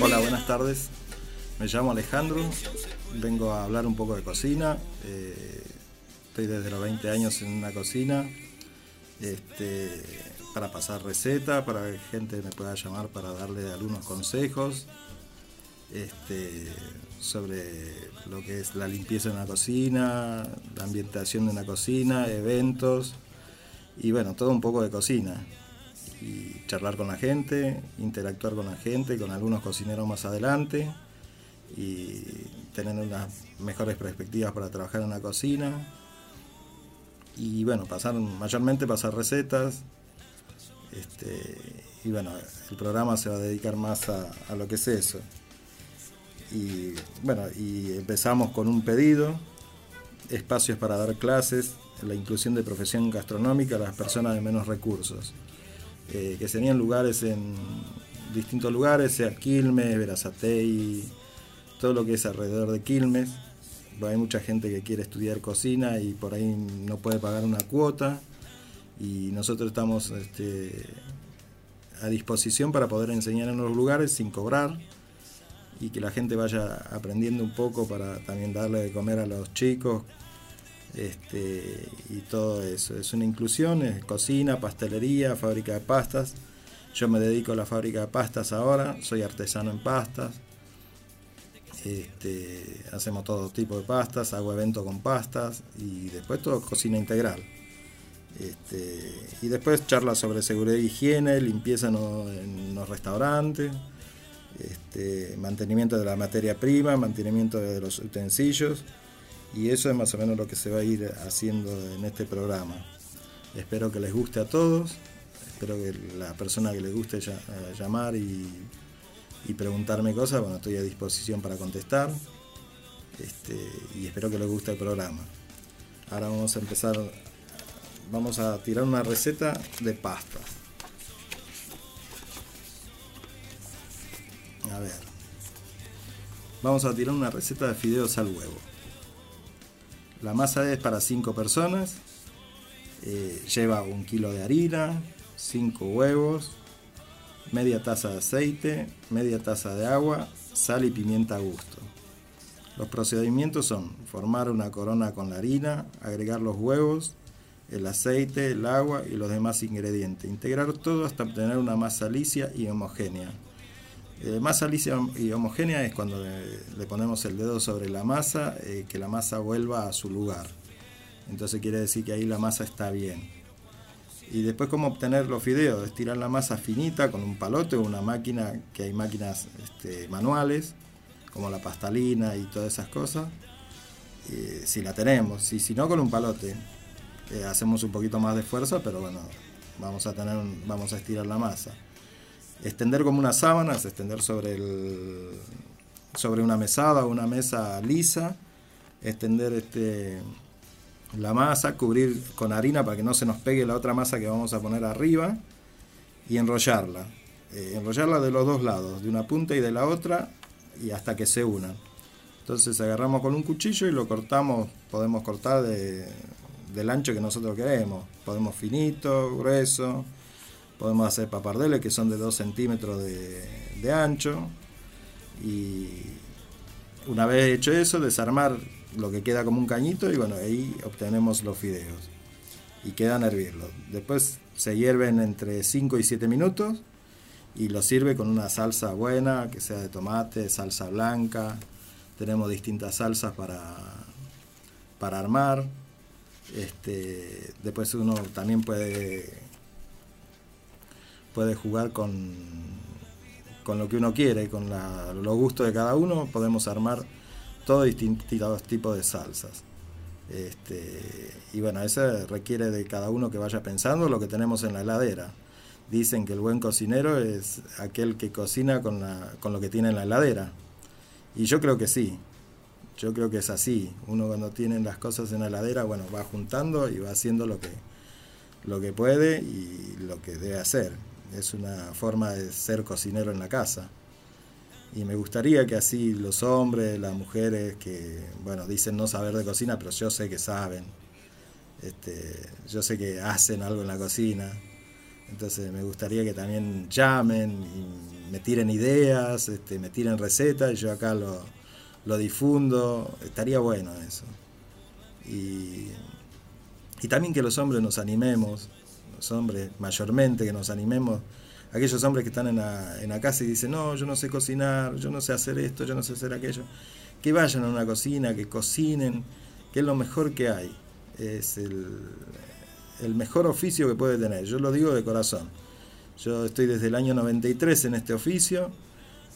Hola, buenas tardes. Me llamo Alejandro. Vengo a hablar un poco de cocina. Eh, estoy desde los 20 años en una cocina. Este, para pasar recetas, para que gente me pueda llamar para darle algunos consejos este, sobre lo que es la limpieza de una cocina, la ambientación de una cocina, eventos y bueno, todo un poco de cocina. Y charlar con la gente, interactuar con la gente, con algunos cocineros más adelante y tener unas mejores perspectivas para trabajar en la cocina. Y bueno, pasar mayormente pasar recetas. Este, y bueno, el programa se va a dedicar más a, a lo que es eso. Y bueno, y empezamos con un pedido, espacios para dar clases, la inclusión de profesión gastronómica a las personas de menos recursos, eh, que serían lugares en distintos lugares, sea Quilmes, Verazatei, todo lo que es alrededor de Quilmes. hay mucha gente que quiere estudiar cocina y por ahí no puede pagar una cuota y nosotros estamos este, a disposición para poder enseñar en los lugares sin cobrar y que la gente vaya aprendiendo un poco para también darle de comer a los chicos este, y todo eso. Es una inclusión, es cocina, pastelería, fábrica de pastas. Yo me dedico a la fábrica de pastas ahora, soy artesano en pastas. Este, hacemos todo tipo de pastas, hago eventos con pastas y después todo cocina integral. Este, y después charlas sobre seguridad e higiene, limpieza en los restaurantes mantenimiento de la materia prima, mantenimiento de los utensilios y eso es más o menos lo que se va a ir haciendo en este programa. Espero que les guste a todos, espero que la persona que les guste eh, llamar y, preguntarme cosas, bueno, estoy a disposición para contestar este, y espero que les guste el programa. Ahora vamos a empezar, vamos a tirar una receta de pastas. A ver. Vamos a tirar una receta de fideos al huevo. La masa es para 5 personas. Eh, lleva un kilo de harina, 5 huevos, media taza de aceite, media taza de agua, sal y pimienta a gusto. Los procedimientos son formar una corona con la harina, agregar los huevos, el aceite, el agua y los demás ingredientes. Integrar todo hasta obtener una masa lisa y homogénea. Eh, masa lisa y homogénea es cuando le, ponemos el dedo sobre la masa, eh, que la masa vuelva a su lugar. Entonces quiere decir que ahí la masa está bien. Y después cómo obtener los fideos, estirar la masa finita con un palote o una máquina, que hay máquinas este, manuales, como la pastalina y todas esas cosas. Eh, si la tenemos, y si no con un palote, hacemos un poquito más de fuerza, pero bueno, vamos a, tener, vamos a estirar la masa extender como una sábana, extender sobre, el, sobre una mesada o una mesa lisa, extender este, la masa, cubrir con harina para que no se nos pegue la otra masa que vamos a poner arriba y enrollarla. Eh, enrollarla de los dos lados, de una punta y de la otra, y hasta que se unan. Entonces agarramos con un cuchillo y lo cortamos, podemos cortar de, del ancho que nosotros queremos. Podemos finito, grueso, Podemos hacer papardeles que son de 2 centímetros de, ancho. Y una vez hecho eso, desarmar lo que queda como un cañito y bueno, ahí obtenemos los fideos. Y quedan a hervirlos. Después se hierven entre 5 y 7 minutos y lo sirve con una salsa buena, que sea de tomate, salsa blanca. Tenemos distintas salsas para, para armar. Este, después uno también puede puede jugar con, con lo que uno quiere, con los gustos de cada uno, podemos armar todos distintos tipos de salsas. Este, y bueno, eso requiere de cada uno que vaya pensando lo que tenemos en la heladera. Dicen que el buen cocinero es aquel que cocina con, con lo que tiene en la heladera. Y yo creo que sí, yo creo que es así. Uno cuando tiene las cosas en la heladera, bueno, va juntando y va haciendo lo que, lo que puede y lo que debe hacer es una forma de ser cocinero en la casa. Y me gustaría que así los hombres, las mujeres que, bueno, dicen no saber de cocina, pero yo sé que saben. Este, yo sé que hacen algo en la cocina. Entonces me gustaría que también llamen y me tiren ideas, este, me tiren recetas y yo acá lo, lo difundo. Estaría bueno eso. Y, y también que los hombres nos animemos, los hombres mayormente que nos animemos aquellos hombres que están en la, en la casa y dicen, no, yo no sé cocinar, yo no sé hacer esto, yo no sé hacer aquello, que vayan a una cocina, que cocinen, que es lo mejor que hay. Es el, mejor oficio que puede tener. Yo lo digo de corazón. Yo estoy desde el año 93 en este oficio.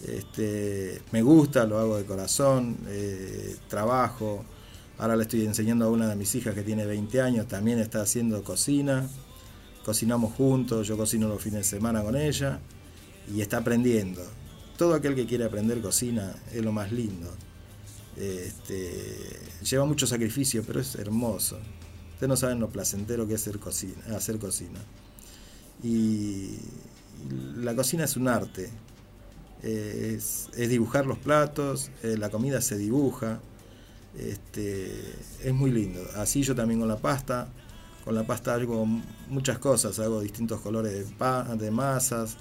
Este, me gusta, lo hago de corazón, eh, trabajo. Ahora le estoy enseñando a una de mis hijas que tiene 20 años, también está haciendo cocina. Cocinamos juntos, yo cocino los fines de semana con ella y está aprendiendo. Todo aquel que quiere aprender cocina es lo más lindo. Este, lleva mucho sacrificio, pero es hermoso. Ustedes no saben lo placentero que es hacer cocina. Hacer cocina. Y la cocina es un arte. Es, dibujar los platos, eh, la comida se dibuja. Este, es muy lindo. Así yo también con la pasta. Con la pasta hago muchas cosas. Hago distintos colores de, de masas,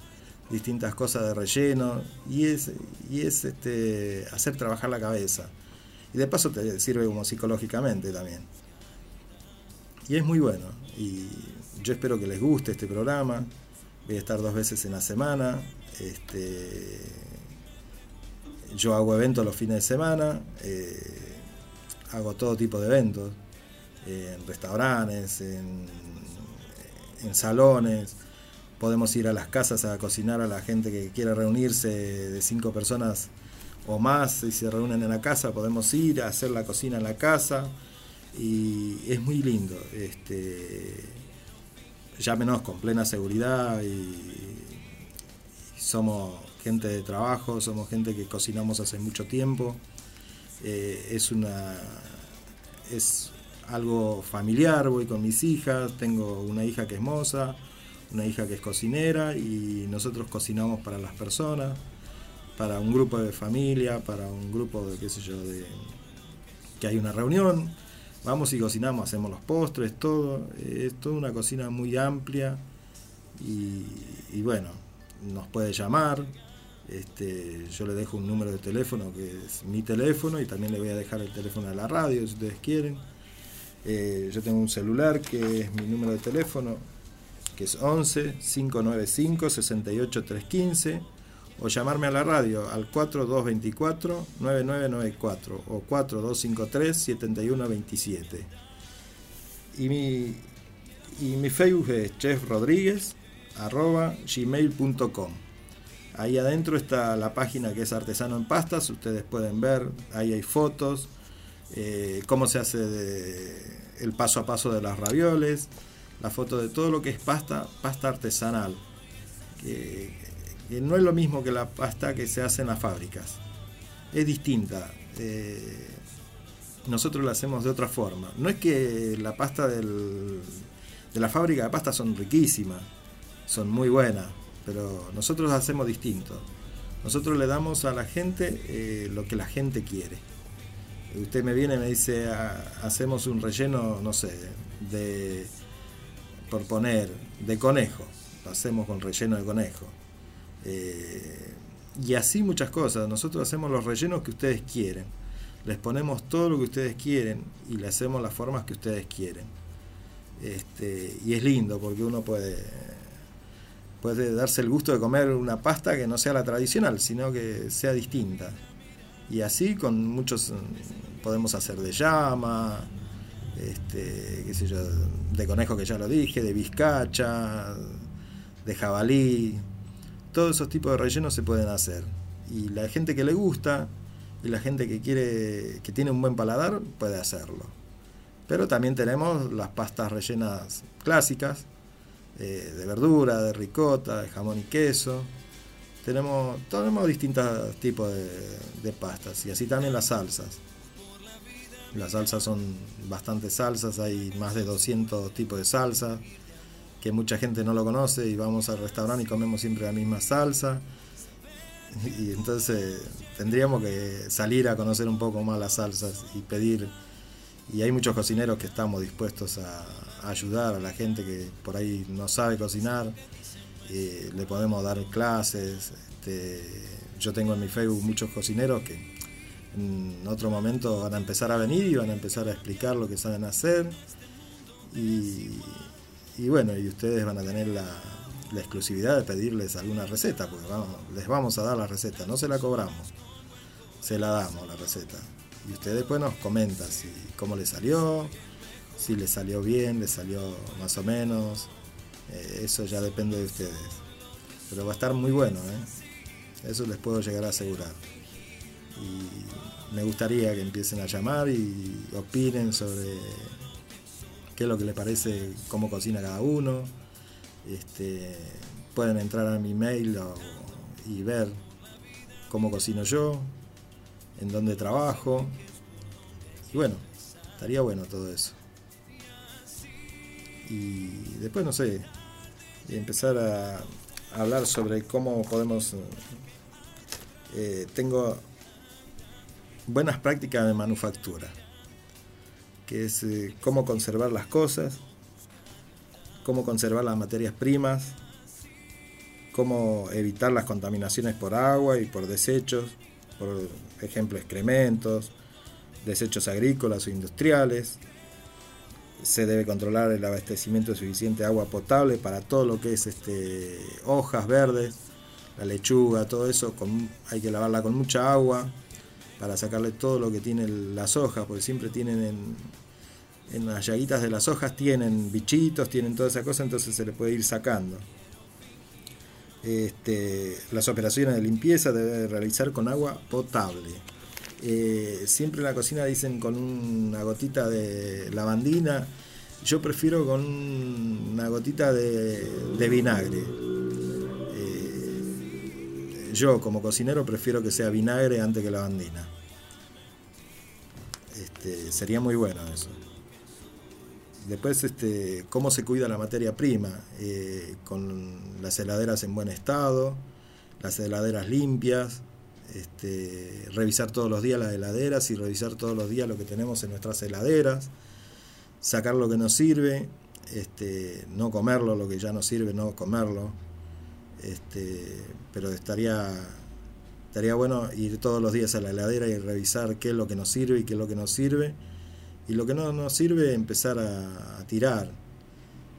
distintas cosas de relleno. Y es, y es este, hacer trabajar la cabeza. Y de paso te sirve como psicológicamente también. Y es muy bueno. Y yo espero que les guste este programa. Voy a estar dos veces en la semana. Este, yo hago eventos los fines de semana. Eh, hago todo tipo de eventos. En restaurantes, en, salones. Podemos ir a las casas a cocinar a la gente que quiera reunirse de cinco personas o más. Si se reúnen en la casa, podemos ir a hacer la cocina en la casa y es muy lindo. Este, llámenos con plena seguridad y, somos gente de trabajo, somos gente que cocinamos hace mucho tiempo. Eh, es una es algo familiar, voy con mis hijas, tengo una hija que es moza, una hija que es cocinera y nosotros cocinamos para las personas, para un grupo de familia, para un grupo de qué sé yo, de que hay una reunión vamos y cocinamos, hacemos los postres, todo. Es toda una cocina muy amplia y, bueno, nos puede llamar. Este, yo le dejo un número de teléfono que es mi teléfono y también le voy a dejar el teléfono de la radio si ustedes quieren. Eh, yo tengo un celular que es mi número de teléfono, que es 11 595 68 315 o llamarme a la radio al 4224-9994 o 4253-7127. Y mi, y mi Facebook es Chef Rodríguez arroba gmail.com. Ahí adentro está la página que es Artesano en Pastas, ustedes pueden ver, ahí hay fotos, eh, cómo se hace el paso a paso de las ravioles, la foto de todo lo que es pasta, pasta artesanal, que, no es lo mismo que la pasta que se hace en las fábricas. Es distinta. Eh, nosotros la hacemos de otra forma. No es que la pasta de la fábrica de pasta son riquísimas, son muy buenas, pero nosotros hacemos distinto. Nosotros le damos a la gente eh, lo que la gente quiere. Usted me viene y me dice, ah, hacemos un relleno, no sé, de, por poner, de conejo. Lo hacemos con relleno de conejo eh, y así muchas cosas. Nosotros hacemos los rellenos que ustedes quieren. Les ponemos todo lo que ustedes quieren y le hacemos las formas que ustedes quieren. Este, y es lindo porque uno puede, puede darse el gusto de comer una pasta que no sea la tradicional, sino que sea distinta. Y así con muchos podemos hacer de llama, este, qué sé yo, de conejo que ya lo dije, de bizcacha, de jabalí, todos esos tipos de rellenos se pueden hacer. Y la gente que le gusta y la gente que quiere, que tiene un buen paladar, puede hacerlo. Pero también tenemos las pastas rellenas clásicas, eh, de verdura, de ricota, de jamón y queso. Tenemos, tenemos distintos tipos de, de pastas y así también las salsas. Las salsas son bastantes salsas, hay más de 200 tipos de salsas que mucha gente no lo conoce y vamos al restaurante y comemos siempre la misma salsa. Y entonces tendríamos que salir a conocer un poco más las salsas y pedir y hay muchos cocineros que estamos dispuestos a, ayudar a la gente que por ahí no sabe cocinar, eh, le podemos dar clases. Este, yo tengo en mi Facebook muchos cocineros que en otro momento van a empezar a venir y van a empezar a explicar lo que saben hacer. Y, bueno, y ustedes van a tener la, exclusividad de pedirles alguna receta, porque les vamos a dar la receta, no se la cobramos, se la damos la receta. Y usted después nos comenta si, cómo le salió, si le salió bien, le salió más o menos. Eh, eso ya depende de ustedes. Pero va a estar muy bueno, ¿eh? Eso les puedo llegar a asegurar. Y me gustaría que empiecen a llamar y opinen sobre qué es lo que les parece, cómo cocina cada uno. Este, pueden entrar a mi mail y ver cómo cocino yo, en dónde trabajo. Y bueno, estaría bueno todo eso. Y después, no sé, empezar a hablar sobre cómo podemos... Eh, tengo buenas prácticas de manufactura, que es eh, cómo conservar las cosas, cómo conservar las materias primas, cómo evitar las contaminaciones por agua y por desechos, por ejemplo, excrementos, desechos agrícolas o industriales. Se debe controlar el abastecimiento de suficiente agua potable para todo lo que es este, hojas verdes, la lechuga, todo eso hay que lavarla con mucha agua para sacarle todo lo que tienen las hojas, porque siempre tienen en, en las llaguitas de las hojas tienen bichitos, tienen toda esa cosa, entonces se le puede ir sacando. Este, las operaciones de limpieza debe realizar con agua potable. Eh, siempre en la cocina dicen con una gotita de lavandina. Yo prefiero con una gotita de, vinagre. Eh, yo como cocinero prefiero que sea vinagre antes que lavandina. Este, sería muy bueno eso. Después, este, cómo se cuida la materia prima, eh, con las heladeras en buen estado, las heladeras limpias, este, revisar todos los días las heladeras y revisar todos los días lo que tenemos en nuestras heladeras, sacar lo que nos sirve, este, no comerlo, lo que ya no sirve, no comerlo. Este, pero estaría, estaría bueno ir todos los días a la heladera y revisar qué es lo que nos sirve y qué es lo que nos sirve y lo que no nos sirve, empezar a, tirar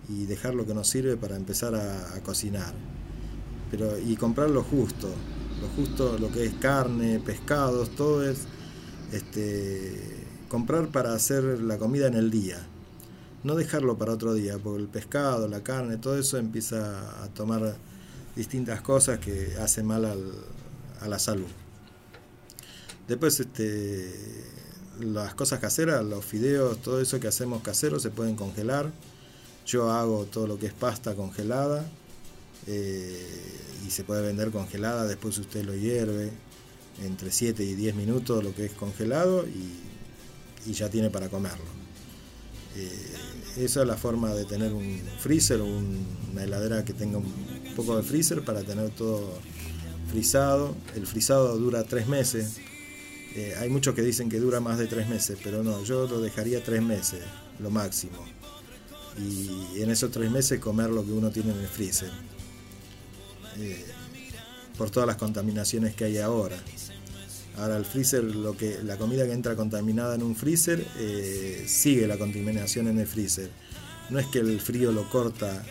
y dejar lo que nos sirve para empezar a, cocinar. Pero, y comprar lo justo, lo justo, lo que es carne, pescados, todo es este, comprar para hacer la comida en el día. No dejarlo para otro día, porque el pescado, la carne, todo eso empieza a tomar distintas cosas que hacen mal a la salud. Después, este, las cosas caseras, los fideos, todo eso que hacemos casero se pueden congelar. Yo hago todo lo que es pasta congelada eh, y se puede vender congelada, después usted lo hierve entre 7 y 10 minutos lo que es congelado y, ya tiene para comerlo. Eh, esa es la forma de tener un freezer o una heladera que tenga un poco de freezer para tener todo frisado. El frisado dura 3 meses, eh, hay muchos que dicen que dura más de tres meses, pero no, yo lo dejaría tres meses, lo máximo. Y en esos tres meses comer lo que uno tiene en el freezer. Eh, por todas las contaminaciones que hay ahora. Ahora el freezer, lo que, la comida que entra contaminada en un freezer, eh, sigue la contaminación en el freezer. No es que el frío lo corta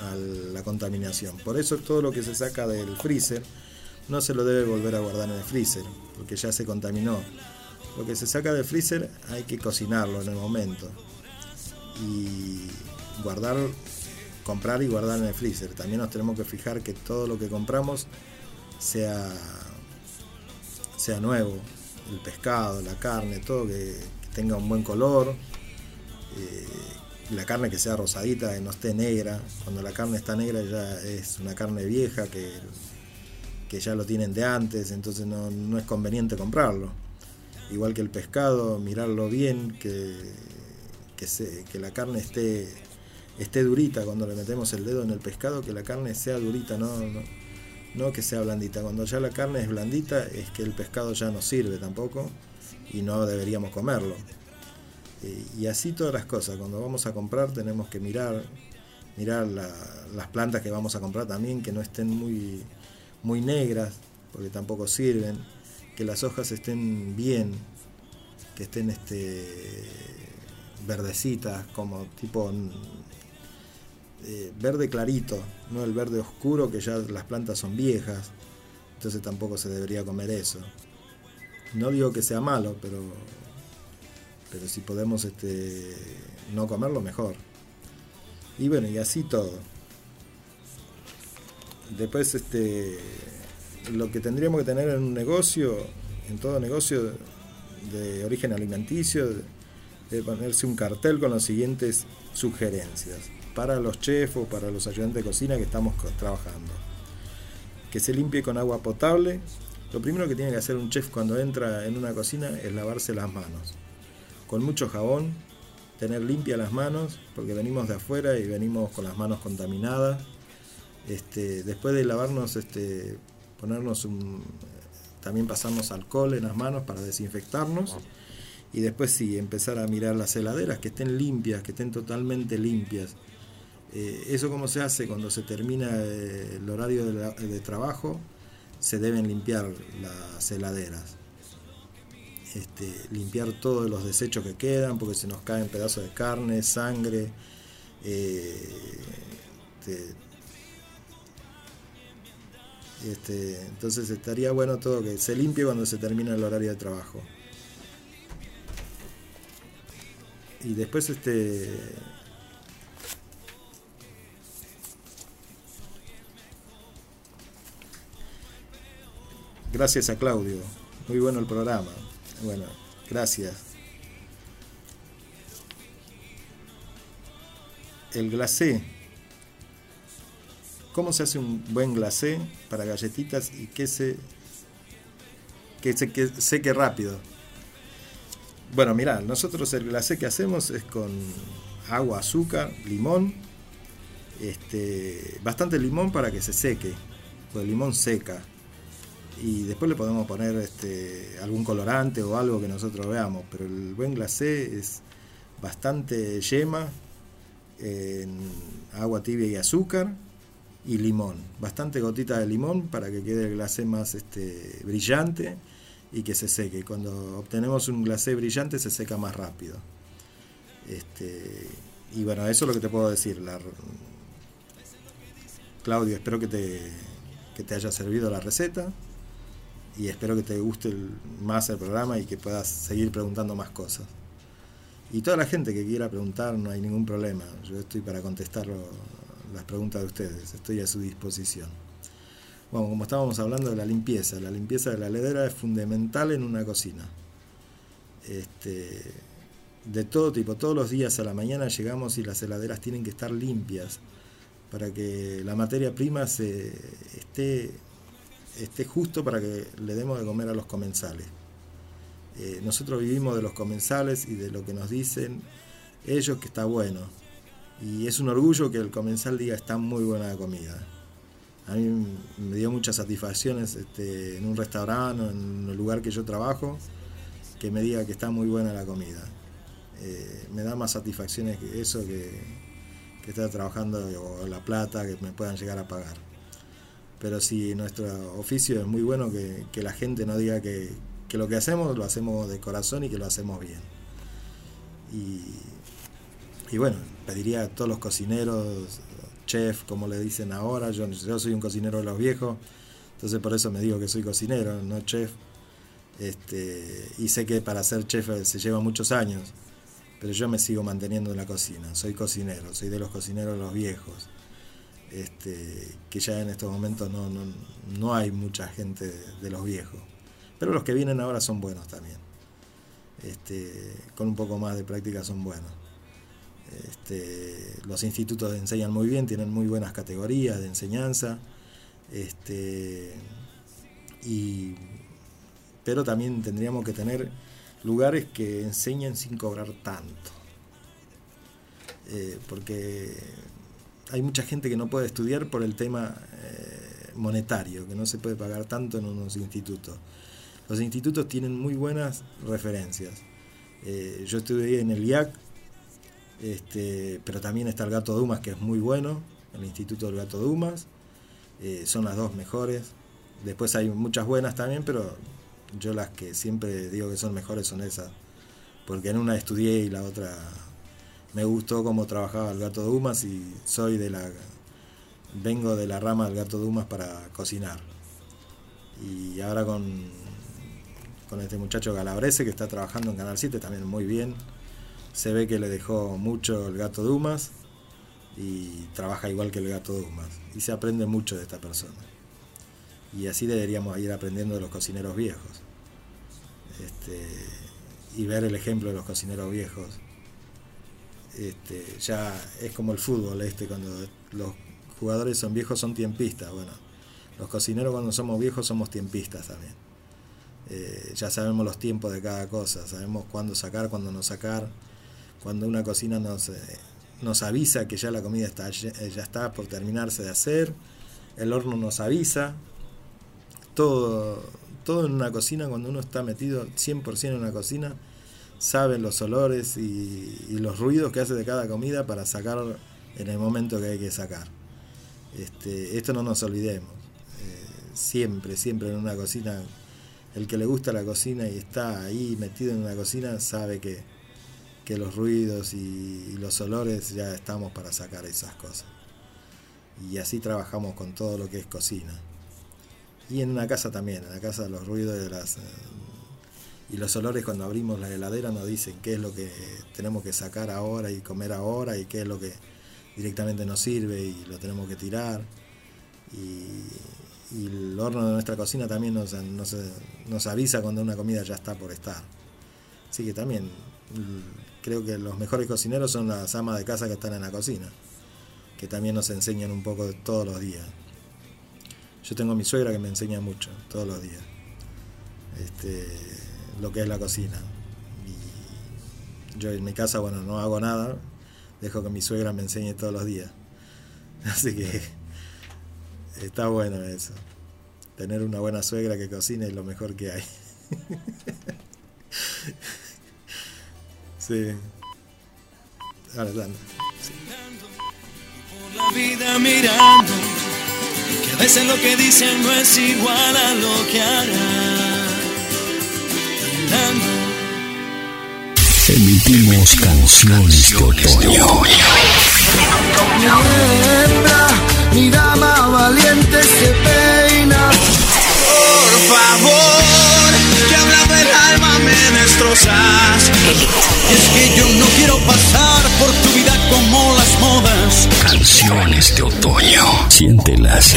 a la contaminación. Por eso todo lo que se saca del freezer no se lo debe volver a guardar en el freezer, porque ya se contaminó. Lo que se saca del freezer hay que cocinarlo en el momento. Y guardar, comprar y guardar en el freezer. También nos tenemos que fijar que todo lo que compramos sea, sea nuevo. El pescado, la carne, todo que, tenga un buen color. Eh, la carne que sea rosadita, que no esté negra. Cuando la carne está negra ya es una carne vieja que que ya lo tienen de antes, entonces no, es conveniente comprarlo. Igual que el pescado, mirarlo bien, que, que la carne esté, esté durita cuando le metemos el dedo en el pescado, que la carne sea durita, no, no, que sea blandita. Cuando ya la carne es blandita es que el pescado ya no sirve tampoco y no deberíamos comerlo. Eh, y así todas las cosas. Cuando vamos a comprar tenemos que mirar, mirar las plantas que vamos a comprar también, que no estén muy, muy negras, porque tampoco sirven, que las hojas estén bien, que estén este, verdecitas, como tipo eh, verde clarito, no el verde oscuro que ya las plantas son viejas, entonces tampoco se debería comer eso. No digo que sea malo, pero pero si podemos este, no comerlo mejor. Y bueno, y así todo. Después este lo que tendríamos que tener en un negocio, en todo negocio de origen alimenticio, de ponerse un cartel con las siguientes sugerencias para los chefs o para los ayudantes de cocina que estamos trabajando. Que se limpie con agua potable. Lo primero que tiene que hacer un chef cuando entra en una cocina es lavarse las manos. Con mucho jabón, tener limpias las manos, porque venimos de afuera y venimos con las manos contaminadas. Este, después de lavarnos, este, ponernos un, también pasarnos alcohol en las manos para desinfectarnos y después sí, empezar a mirar las heladeras, que estén limpias, que estén totalmente limpias. Eh, eso cómo se hace cuando se termina eh, el horario de, trabajo, se deben limpiar las heladeras. Este, limpiar todos los desechos que quedan, porque se nos caen pedazos de carne, sangre. Eh, este, este, entonces estaría bueno todo que se limpie cuando se termina el horario de trabajo. Y después este Gracias a Claudio. Muy bueno el programa. Bueno, gracias. El glacé. ¿Cómo se hace un buen glacé para galletitas y que se que se que seque rápido? Bueno, mira, nosotros el glacé que hacemos es con agua, azúcar, limón, este, bastante limón para que se seque, pues el limón seca. Y después le podemos poner este, algún colorante o algo que nosotros veamos, pero el buen glacé es bastante yema, en agua tibia y azúcar y limón, bastante gotita de limón para que quede el glacé más este, brillante y que se seque. Cuando obtenemos un glacé brillante se seca más rápido. Este, y bueno, eso es lo que te puedo decir. Claudio, espero que te, que te haya servido la receta y espero que te guste más el programa y que puedas seguir preguntando más cosas. Y toda la gente que quiera preguntar, no hay ningún problema. Yo estoy para contestar las preguntas de ustedes, estoy a su disposición. Bueno, como estábamos hablando de la limpieza, la limpieza de la heladera es fundamental en una cocina. Este, de todo tipo, todos los días a la mañana llegamos y las heladeras tienen que estar limpias para que la materia prima se esté, esté justo para que le demos de comer a los comensales. Eh, nosotros vivimos de los comensales y de lo que nos dicen ellos que está bueno. Y es un orgullo que el comensal diga está muy buena la comida a mí me dio muchas satisfacciones este, en un restaurante o en el lugar que yo trabajo que me diga que está muy buena la comida. Eh, me da más satisfacciones que eso que, que estar trabajando o la plata que me puedan llegar a pagar. Pero si nuestro oficio es muy bueno que, la gente no diga que, que, lo que hacemos lo hacemos de corazón y que lo hacemos bien. Y, y bueno, pediría a todos los cocineros chef, como le dicen ahora. Yo, yo soy un cocinero de los viejos, entonces por eso me digo que soy cocinero, no chef. Este, y sé que para ser chef se lleva muchos años, pero yo me sigo manteniendo en la cocina. Soy cocinero, soy de los cocineros de los viejos. Este, que ya en estos momentos no, no, no hay mucha gente de, los viejos. Pero los que vienen ahora son buenos también. Este, con un poco más de práctica son buenos. Este, los institutos enseñan muy bien, tienen muy buenas categorías de enseñanza. Pero también tendríamos que tener lugares que enseñen sin cobrar tanto. Eh, porque hay mucha gente que no puede estudiar por el tema eh, monetario, que no se puede pagar tanto en unos institutos. Los institutos tienen muy buenas referencias Eh, yo estuve en el IAC, este, pero también está el Gato Dumas, que es muy bueno, el Instituto del Gato Dumas. Eh, son las dos mejores. Después hay muchas buenas también, pero yo las que siempre digo que son mejores son esas. Porque en una estudié y la otra me gustó cómo trabajaba el Gato Dumas y soy de la vengo de la rama del Gato Dumas para cocinar. Y ahora con, con este muchacho Galabrese que está trabajando en Canal 7 también muy bien. Se ve que le dejó mucho el Gato Dumas y trabaja igual que el Gato Dumas. Y se aprende mucho de esta persona. Y así deberíamos ir aprendiendo de los cocineros viejos. Este, y ver el ejemplo de los cocineros viejos. Este, ya es como el fútbol, este, cuando los jugadores son viejos son tiempistas. Bueno, los cocineros cuando somos viejos somos tiempistas también. Eh, ya sabemos los tiempos de cada cosa, sabemos cuándo sacar, cuándo no sacar. Cuando una cocina nos, eh, nos avisa que ya la comida está, ya está por terminarse de hacer, el horno nos avisa. Todo, todo en una cocina, cuando uno está metido 100% en una cocina, sabe los olores y, y los ruidos que hace de cada comida para sacar en el momento que hay que sacar. Este, esto no nos olvidemos. Eh, siempre, siempre en una cocina, el que le gusta la cocina y está ahí metido en una cocina sabe que, que los ruidos y, los olores ya estamos para sacar esas cosas. Y así trabajamos con todo lo que es cocina. Y en una casa también, en la casa los ruidos de las... Y los olores cuando abrimos la heladera nos dicen qué es lo que tenemos que sacar ahora y comer ahora y qué es lo que directamente no sirve y lo tenemos que tirar. Y, el horno de nuestra cocina también nos, nos, avisa cuando una comida ya está por estar. Así que también creo que los mejores cocineros son las amas de casa que están en la cocina, que también nos enseñan un poco todos los días. Yo tengo mi suegra que me enseña mucho, todos los días, este, lo que es la cocina. Yo en mi casa, bueno, no hago nada, dejo que mi suegra me enseñe todos los días. Así que está bueno eso. Tener una buena suegra que cocine es lo mejor que hay. sí. Por la vida mirando, que a veces lo que dicen no es igual a lo que harán. Emitimos canciones de otoño. Mi dama valiente se peina. Por favor, que habla del alma me destrozas. Es que yo no quiero pasar por tu vida como las modas. Canciones de otoño. Siéntelas.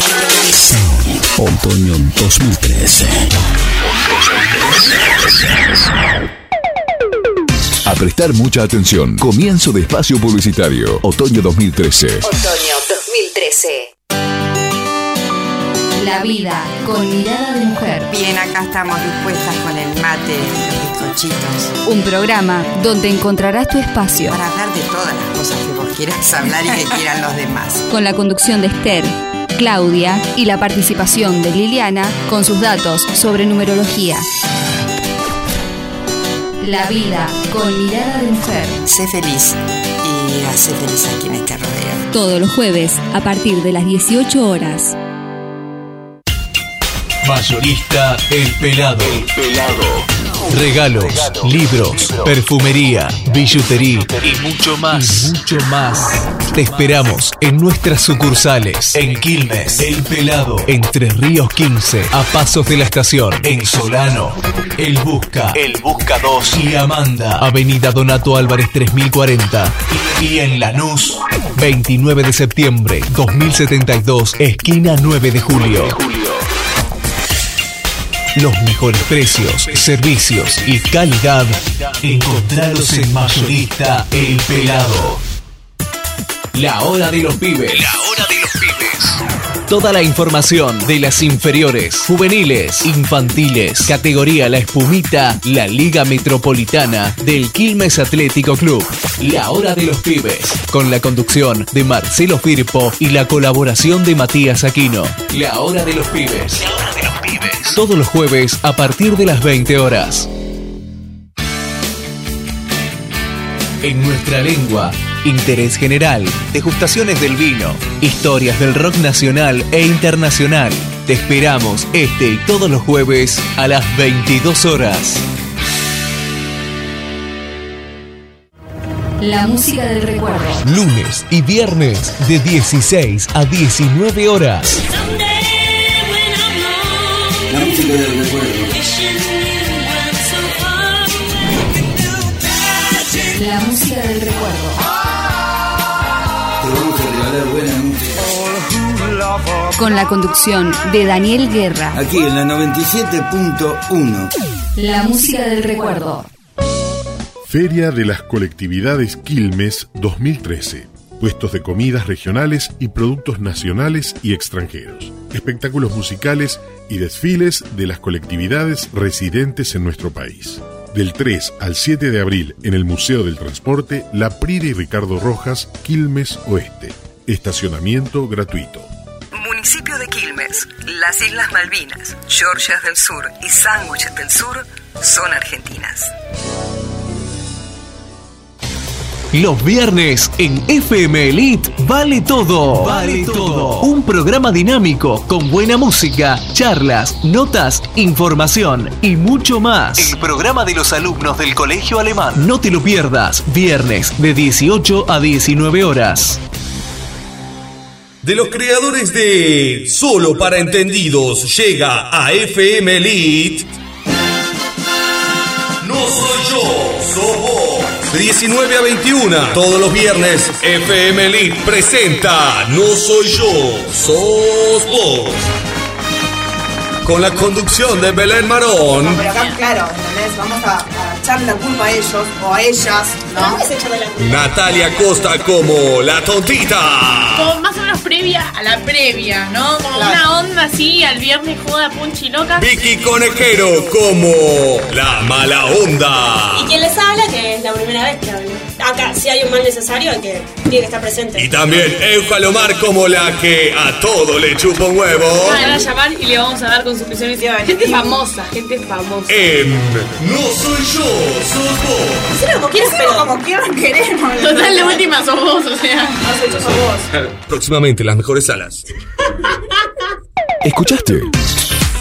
Otoño 2013. A prestar mucha atención. Comienzo de espacio publicitario. Otoño 2013. Otoño 2013. La vida con mirada de mujer. Bien, acá estamos dispuestas con el mate y los bizcochitos. Un programa donde encontrarás tu espacio. Para hablar de todas las cosas que vos quieras hablar y que quieran los demás. Con la conducción de Esther, Claudia y la participación de Liliana con sus datos sobre numerología. La vida con mirada de mujer. Sé feliz y hace feliz a quienes te rodean. Todos los jueves a partir de las 18 horas. Mayorista El Pelado. El Pelado. Regalos, libros, perfumería, billutería y mucho más. Y mucho más. Te esperamos en nuestras sucursales. En Quilmes, El Pelado, Entre Ríos 15, a pasos de la estación. En Solano, El Busca, El Busca 2 y Amanda, Avenida Donato Álvarez 3040. Y en Lanús, 29 de septiembre 2072, esquina 9 de julio. Los mejores precios, servicios y calidad. Encontraros en Mayorista El Pelado. La hora de los pibes. La hora de los pibes. Toda la información de las inferiores, juveniles, infantiles, categoría La Espumita, la Liga Metropolitana del Quilmes Atlético Club. La hora de los pibes, con la conducción de Marcelo Firpo y la colaboración de Matías Aquino. La hora de los pibes. La hora de los pibes. Todos los jueves a partir de las 20 horas. en nuestra lengua. Interés general, degustaciones del vino, historias del rock nacional e internacional. Te esperamos este y todos los jueves a las 22 horas. La música del recuerdo. Lunes y viernes de 16 a 19 horas. La música del recuerdo. La música del recuerdo. Te vamos a regalar buena música. Con la conducción de Daniel Guerra. Aquí en la 97.1. La música del recuerdo. Feria de las Colectividades Quilmes 2013. Puestos de comidas regionales y productos nacionales y extranjeros. Espectáculos musicales y desfiles de las colectividades residentes en nuestro país. Del 3 al 7 de abril en el Museo del Transporte, La Prire y Ricardo Rojas, Quilmes Oeste. Estacionamiento gratuito. Municipio de Quilmes, las Islas Malvinas, Georgias del Sur y Sándwiches del Sur son argentinas. Los viernes en FM Elite vale todo. Vale todo. Un programa dinámico con buena música, charlas, notas, información y mucho más. El programa de los alumnos del Colegio Alemán. No te lo pierdas. Viernes de 18 a 19 horas. De los creadores de Solo para Entendidos llega a FM Elite. 19 a 21, todos los viernes, FM Elite presenta No soy yo, sos vos. Con la conducción de Belén Marón. Pero acá, claro. Vamos a echarle la culpa a ellos o a ellas. Natalia Costa como la tontita. Como más o menos previa a la previa, ¿no? Como Claro. una onda así, al viernes joda punchi loca. Vicky Conejero como la mala onda. Y quien les habla, que es la primera vez que hablo. Acá, si hay un mal necesario, hay que, tiene que estar presente. Y también Eujalomar como la que a todo le chupa un huevo. Van a llamar y le vamos a dar con suscripciones. Gente famosa, gente famosa. En No soy yo, sos vos. Hacelo como quieras, pero como quieran queremos. Total, la última sos vos, o sea. No sé, yo soy vos. Próximamente en las mejores salas. ¿Escuchaste?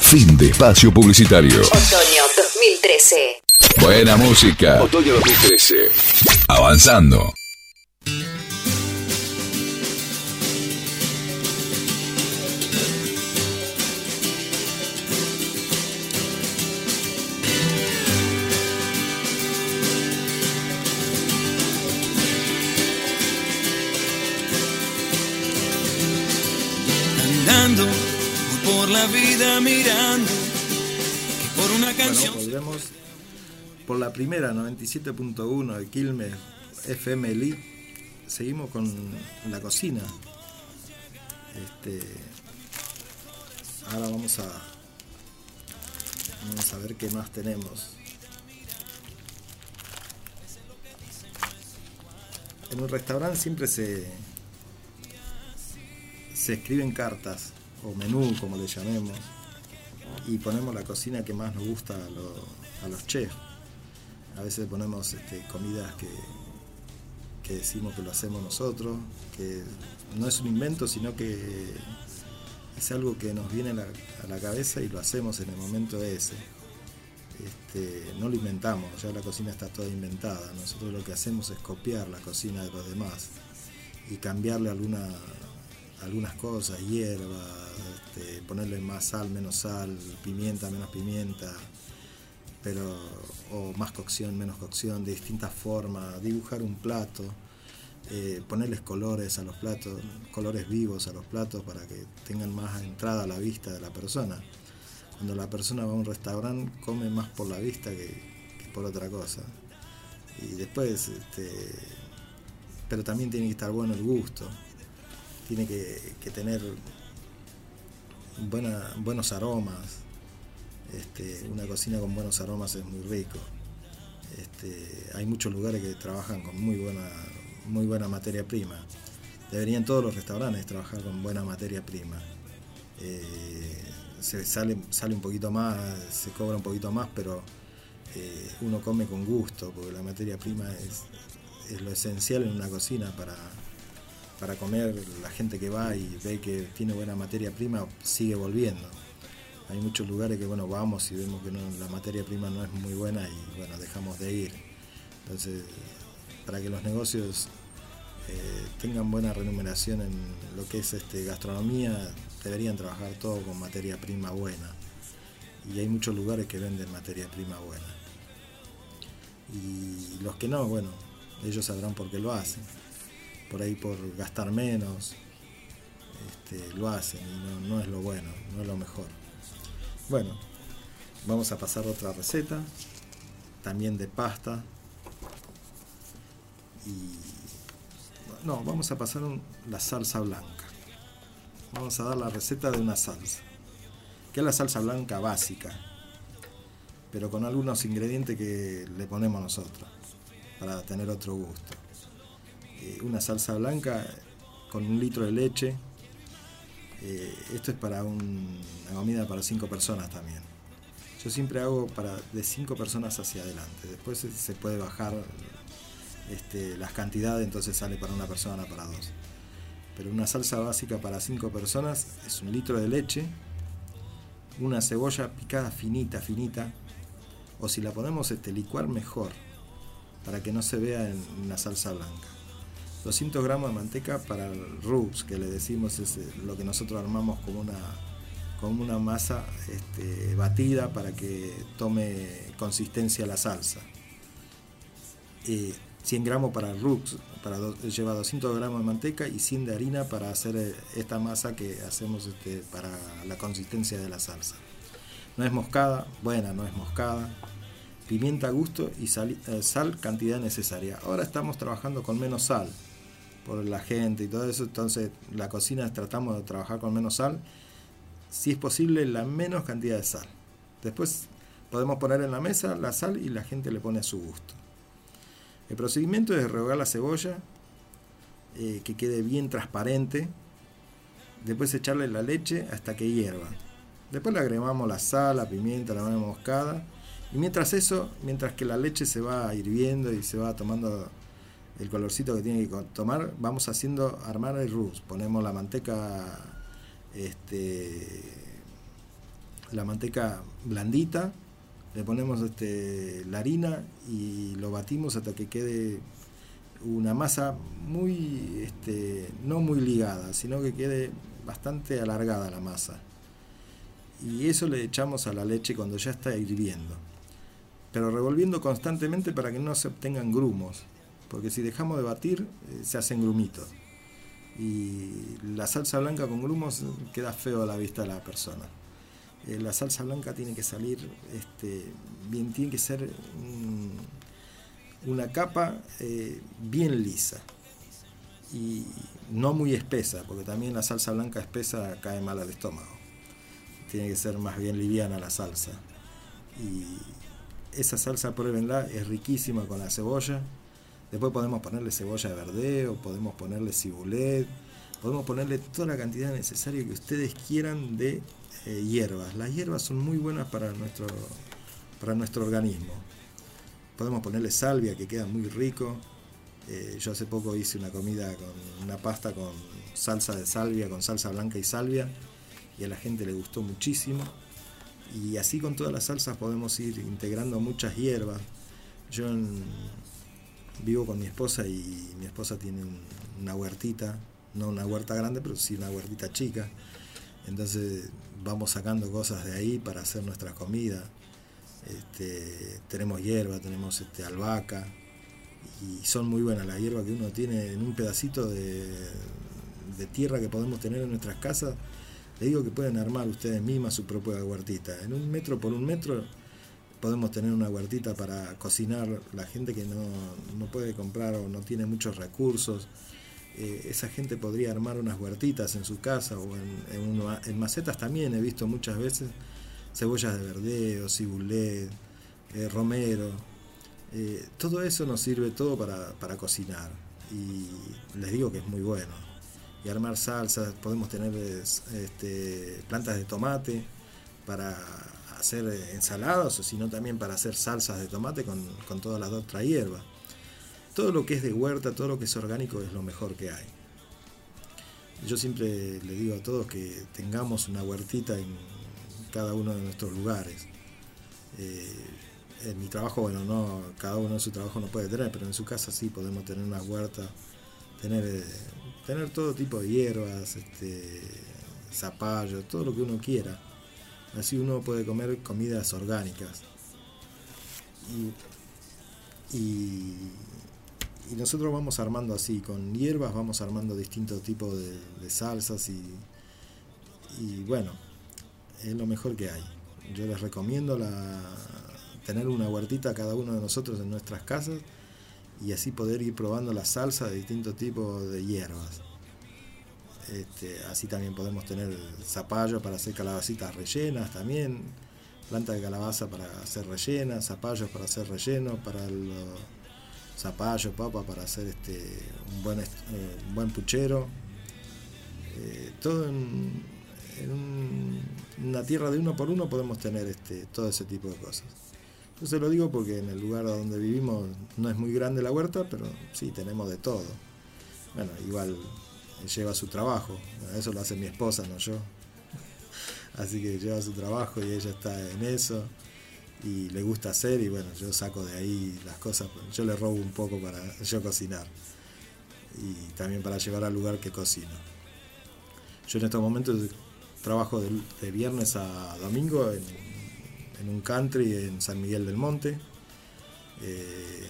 Fin de espacio publicitario. Otoño 2013. Buena música. Otoño 2013. Avanzando. La vida mirando que por una Bueno, volvemos por la primera 97.1 de Quilmes FM Elite. Seguimos con la cocina. Este, ahora vamos a vamos a ver qué más tenemos. En un restaurante siempre se se escriben cartas o menú como le llamemos y ponemos la cocina que más nos gusta a, lo- a los chefs. A veces ponemos este, comidas que, que decimos que lo hacemos nosotros, que no es un invento, sino que es algo que nos viene a la, cabeza y lo hacemos en el momento ese. Este, no lo inventamos, ya la cocina está toda inventada. Nosotros lo que hacemos es copiar la cocina de los demás y cambiarle alguna, algunas cosas, hierba, este, ponerle más sal, menos sal, pimienta, menos pimienta, pero o más cocción, menos cocción, de distintas formas, dibujar un plato, eh, ponerles colores a los platos, colores vivos a los platos para que tengan más entrada a la vista de la persona. Cuando la persona va a un restaurante come más por la vista que, por otra cosa. Y después, este, pero también tiene que estar bueno el gusto, tiene que tener buena- buenos aromas. Este, una cocina con buenos aromas es muy rico. Este, hay muchos lugares que trabajan con muy buena, muy buena materia prima. Deberían todos los restaurantes trabajar con buena materia prima. Eh, se sale, sale un poquito más, se cobra un poquito más, pero eh, uno come con gusto, porque la materia prima es, es lo esencial en una cocina para, para comer. La gente que va y ve que tiene buena materia prima sigue volviendo. Hay muchos lugares que bueno vamos y vemos que no, la materia prima no es muy buena y bueno dejamos de ir. Entonces, para que los negocios eh, tengan buena remuneración en lo que es este, gastronomía, deberían trabajar todo con materia prima buena. Y hay muchos lugares que venden materia prima buena. Y los que no, bueno, ellos sabrán por qué lo hacen. Por ahí por gastar menos, este, lo hacen y no, no es lo bueno, no es lo mejor. Bueno, vamos a pasar otra receta, también de pasta. Y no, vamos a pasar la salsa blanca. Vamos a dar la receta de una salsa, que es la salsa blanca básica, pero con algunos ingredientes que le ponemos nosotros para tener otro gusto. Eh, una salsa blanca con un litro de leche. Eh, esto es para una comida para cinco personas también. Yo siempre hago para de cinco personas hacia adelante. Después se puede bajar este, las cantidades, entonces sale para una persona, para dos. Pero una salsa básica para cinco personas es un litro de leche, una cebolla picada finita, finita, o si la podemos este, licuar mejor, para que no se vea en una salsa blanca. 200 gramos de manteca para el rubs, que le decimos es lo que nosotros armamos como una, como una masa este, batida para que tome consistencia la salsa. Eh, 100 gramos para el Rux, para lleva 200 gramos de manteca y 100 de harina para hacer eh, esta masa que hacemos este, para la consistencia de la salsa. No es moscada, buena, no es moscada. Pimienta a gusto y sal, eh, sal cantidad necesaria. Ahora estamos trabajando con menos sal por la gente y todo eso, entonces la cocina tratamos de trabajar con menos sal. Si es posible, la menos cantidad de sal. Después podemos poner en la mesa la sal y la gente le pone a su gusto. El procedimiento es rehogar la cebolla, eh, que quede bien transparente, después echarle la leche hasta que hierva. Después le agregamos la sal, la pimienta, la nuez moscada. Y mientras eso, mientras que la leche se va hirviendo y se va tomando el colorcito que tiene que tomar, vamos haciendo armar el rus. Ponemos la manteca, este, la manteca blandita, le ponemos este, la harina y lo batimos hasta que quede una masa muy, este, no muy ligada, sino que quede bastante alargada la masa. Y eso le echamos a la leche cuando ya está hirviendo. Pero revolviendo constantemente para que no se obtengan grumos, porque si dejamos de batir eh, se hacen grumitos. Y la salsa blanca con grumos queda feo a la vista de la persona. Eh, la salsa blanca tiene que salir, este, bien, tiene que ser una capa eh, bien lisa y no muy espesa, porque también la salsa blanca espesa cae mal al estómago. Tiene que ser más bien liviana la salsa. Y esa salsa, pruébenla, es riquísima con la cebolla. Después podemos ponerle cebolla de verdeo, podemos ponerle cibulet, podemos ponerle toda la cantidad necesaria que ustedes quieran de eh, hierbas. Las hierbas son muy buenas para nuestro, para nuestro organismo. Podemos ponerle salvia, que queda muy rico. Eh, yo hace poco hice una comida con una pasta con salsa de salvia, con salsa blanca y salvia, y a la gente le gustó muchísimo. Y así con todas las salsas podemos ir integrando muchas hierbas. Yo vivo con mi esposa y mi esposa tiene una huertita, no una huerta grande, pero sí una huertita chica. Entonces vamos sacando cosas de ahí para hacer nuestras comidas. Este, tenemos hierba, tenemos este, albahaca y son muy buenas las hierbas que uno tiene en un pedacito de, tierra que podemos tener en nuestras casas. Le digo que pueden armar ustedes mismas su propia huertita. En un metro por un metro podemos tener una huertita para cocinar la gente que no, no puede comprar o no tiene muchos recursos eh, esa gente podría armar unas huertitas en su casa o en, macetas también he visto muchas veces cebollas de verdeo, cibulet, eh, romero. Eh, todo eso nos sirve todo para, cocinar y les digo que es muy bueno. Y armar salsas, podemos tener este, plantas de tomate para hacer ensaladas o sino también para hacer salsas de tomate con, con todas las otras hierbas. todo lo que es de huerta, todo lo que es orgánico es lo mejor que hay. Yo siempre le digo a todos que tengamos una huertita en cada uno de nuestros lugares. Eh, en mi trabajo, bueno, no, cada uno en su trabajo no puede tener, pero en su casa sí podemos tener una huerta, tener, eh, tener todo tipo de hierbas, este, zapallo, todo lo que uno quiera. Así uno puede comer comidas orgánicas. Y, nosotros vamos armando así, con hierbas vamos armando distintos tipos de, salsas y, y bueno, es lo mejor que hay. Yo les recomiendo la, tener una huertita cada uno de nosotros en nuestras casas y así poder ir probando la salsa de distintos tipos de hierbas. Este, así también podemos tener zapallo para hacer calabacitas rellenas también, planta de calabaza para hacer rellenas, zapallos para hacer rellenos, para los zapallos, papa para hacer este, un, buen, eh, buen puchero. Eh, todo en, una tierra de uno por uno podemos tener este, todo ese tipo de cosas. Yo se lo digo porque en el lugar donde vivimos no es muy grande la huerta, pero sí tenemos de todo. Bueno, igual lleva su trabajo. Eso lo hace mi esposa, no yo. Así que lleva su trabajo y ella está en eso y le gusta hacer y bueno, yo saco de ahí las cosas, yo le robo un poco para yo cocinar y también para llevar al lugar que cocino. Yo en estos momentos trabajo de, viernes a domingo en, un country en San Miguel del Monte. Eh,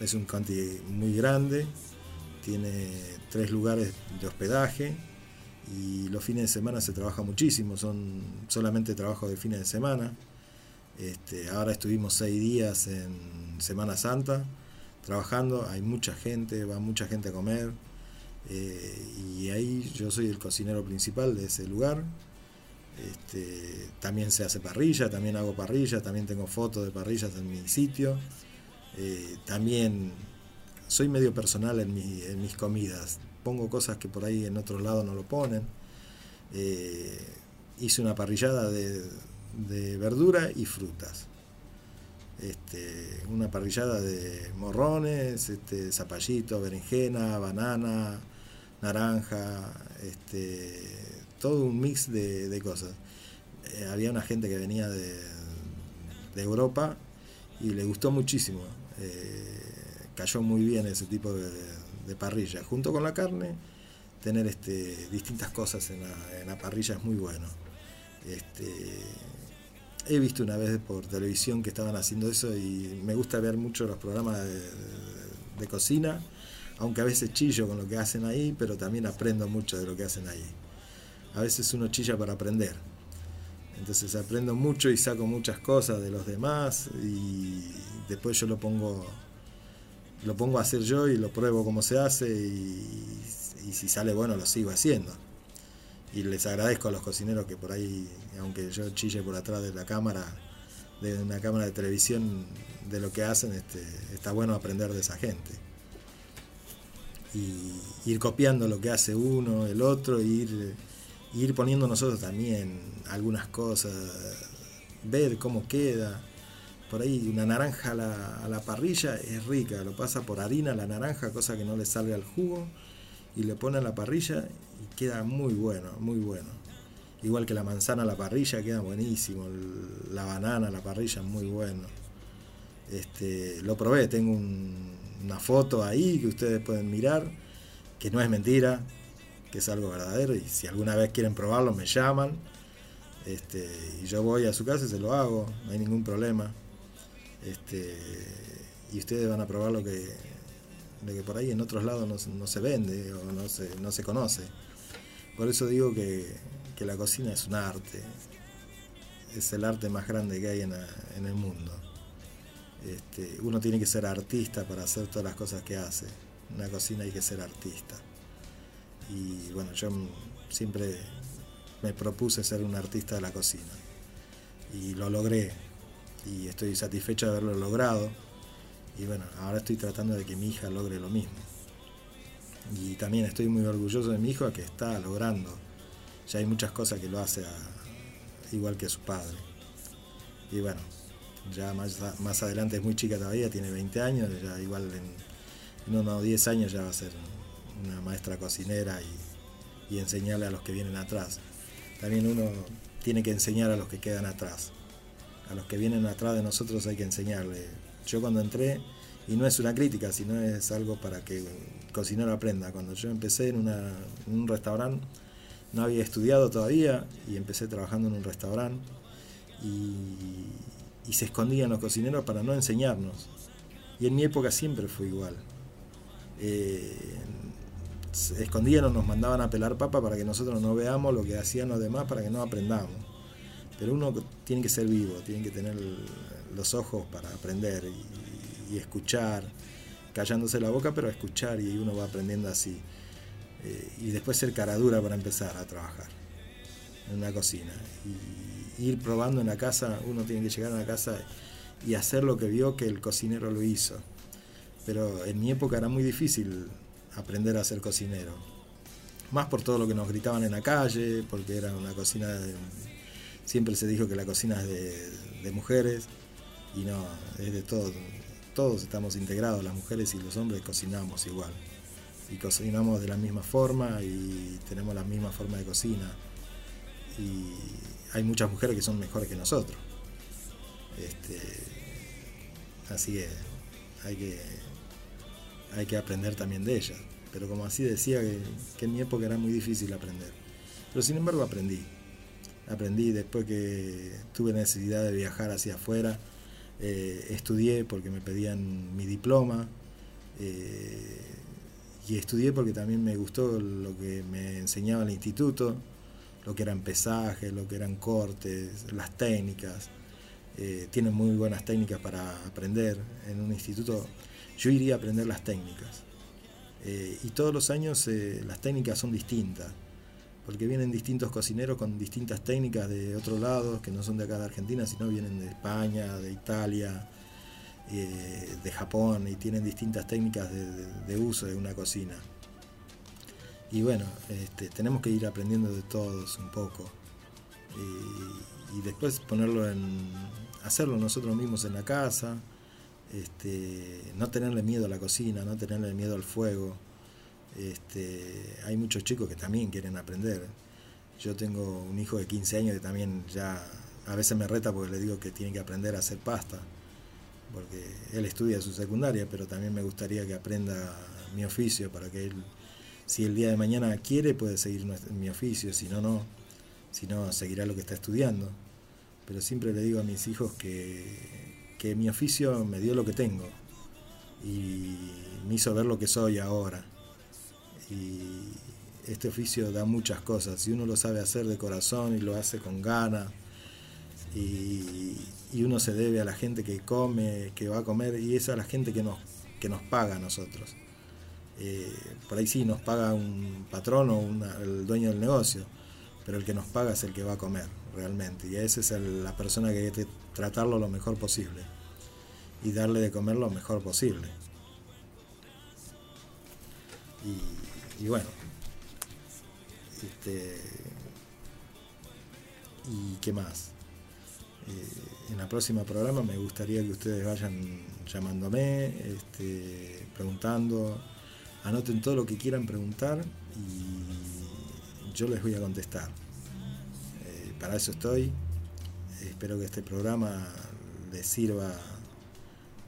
es un country muy grande, tiene tres lugares de hospedaje y los fines de semana se trabaja muchísimo, son solamente trabajo de fines de semana. Este, ahora estuvimos seis días en Semana Santa trabajando, hay mucha gente, va mucha gente a comer eh, y ahí yo soy el cocinero principal de ese lugar. Este, también se hace parrilla, también hago parrilla, también tengo fotos de parrillas en mi sitio. Eh, también soy medio personal en, mis comidas. Pongo cosas que por ahí en otros lados no lo ponen. Eh, hice una parrillada de, verdura y frutas. Este, una parrillada de morrones, este, zapallito, berenjena, banana, naranja, este, todo un mix de, cosas. Eh, había una gente que venía de, Europa y le gustó muchísimo. Eh, cayó muy bien ese tipo de, parrilla. Junto con la carne, tener este, distintas cosas en la, parrilla es muy bueno. Este, he visto una vez por televisión que estaban haciendo eso y me gusta ver mucho los programas de, cocina, aunque a veces chillo con lo que hacen ahí, pero también aprendo mucho de lo que hacen ahí. A veces uno chilla para aprender. Entonces aprendo mucho y saco muchas cosas de los demás y después yo lo pongo lo pongo a hacer yo y lo pruebo como se hace y, si sale bueno lo sigo haciendo. Y les agradezco a los cocineros que por ahí, aunque yo chille por atrás de la cámara, de una cámara de televisión, de lo que hacen, este, está bueno aprender de esa gente. Y ir copiando lo que hace uno, el otro, e ir, ir poniendo nosotros también algunas cosas, ver cómo queda por ahí una naranja a la, parrilla es rica, lo pasa por harina la naranja, cosa que no le salga el jugo, y le pone a la parrilla y queda muy bueno, muy bueno. Igual que la manzana a la parrilla queda buenísimo, la banana a la parrilla muy bueno. Este, lo probé, tengo una foto ahí que ustedes pueden mirar, que no es mentira, que es algo verdadero, y si alguna vez quieren probarlo me llaman. Este, y yo voy a su casa y se lo hago, no hay ningún problema. Este, y ustedes van a probar lo que, de que por ahí en otros lados no, se vende o no se, no se conoce. Por eso digo que, la cocina es un arte, es el arte más grande que hay en, el mundo. Este, uno tiene que ser artista para hacer todas las cosas que hace. En la cocina hay que ser artista. Y bueno, yo siempre me propuse ser un artista de la cocina. Y lo logré y estoy satisfecho de haberlo logrado. Y bueno, ahora estoy tratando de que mi hija logre lo mismo. Y también estoy muy orgulloso de mi hijo que está logrando. Ya hay muchas cosas que lo hace igual que su padre. Y bueno, ya más, más adelante es muy chica todavía, tiene 20 años, ya igual en, unos 10 años ya va a ser una maestra cocinera y, y enseñarle a los que vienen atrás. También uno tiene que enseñar a los que quedan atrás. A los que vienen atrás de nosotros hay que enseñarle. Yo cuando entré, y no es una crítica, sino es algo para que el cocinero aprenda. Cuando yo empecé en, un restaurante, no había estudiado todavía y empecé trabajando en un restaurante y, y se escondían los cocineros para no enseñarnos. Y en mi época siempre fue igual. Eh, se escondían o nos mandaban a pelar papa para que nosotros no veamos lo que hacían los demás para que no aprendamos. Pero uno tiene que ser vivo, tiene que tener los ojos para aprender y, escuchar, callándose la boca, pero escuchar y uno va aprendiendo así. Eh, y después ser cara dura para empezar a trabajar en una cocina. Y ir probando en la casa, uno tiene que llegar a la casa y hacer lo que vio que el cocinero lo hizo. Pero en mi época era muy difícil aprender a ser cocinero. Más por todo lo que nos gritaban en la calle, porque era una cocina de, Siempre se dijo que la cocina es de, mujeres y no, es de todos. Todos estamos integrados, las mujeres y los hombres cocinamos igual. Y cocinamos de la misma forma y tenemos la misma forma de cocina. Y hay muchas mujeres que son mejores que nosotros. Este, así que hay que hay que aprender también de ellas. Pero como así decía, que, en mi época era muy difícil aprender. Pero sin embargo aprendí. Aprendí después que tuve necesidad de viajar hacia afuera. Eh, estudié porque me pedían mi diploma. Eh, y estudié porque también me gustó lo que me enseñaba el instituto, lo que eran pesajes, lo que eran cortes, las técnicas. Eh, tienen muy buenas técnicas para aprender en un instituto yo iría a aprender las técnicas. Y todos los años las técnicas son distintas, porque vienen distintos cocineros con distintas técnicas de otro lado, que no son de acá de Argentina, sino vienen de España, de Italia, eh, de Japón, y tienen distintas técnicas de uso de una cocina. Y bueno, este, tenemos que ir aprendiendo de todos un poco. Y, y después ponerlo en. hacerlo nosotros mismos en la casa este, no tenerle miedo a la cocina, no tenerle miedo al fuego. Este, hay muchos chicos que también quieren aprender. Yo tengo un hijo de 15 años que también ya a veces me reta porque le digo que tiene que aprender a hacer pasta, porque él estudia su secundaria, pero también me gustaría que aprenda mi oficio para que él, si el día de mañana quiere, puede seguir mi oficio, si no, no, si no, seguirá lo que está estudiando. Pero siempre le digo a mis hijos que que mi oficio me dio lo que tengo y me hizo ver lo que soy ahora. Y este oficio da muchas cosas, si uno lo sabe hacer de corazón y lo hace con ganas, y, uno se debe a la gente que come, que va a comer, y es a la gente que nos, que nos paga a nosotros. Eh, por ahí sí nos paga un patrón o el dueño del negocio, pero el que nos paga es el que va a comer realmente, y a esa es la persona que hay que tratarlo lo mejor posible y darle de comer lo mejor posible. Y bueno, este, ¿y qué más? Eh, en la próxima programa me gustaría que ustedes vayan llamándome, este, preguntando, anoten todo lo que quieran preguntar y yo les voy a contestar. Eh, para eso estoy. Espero que este programa les sirva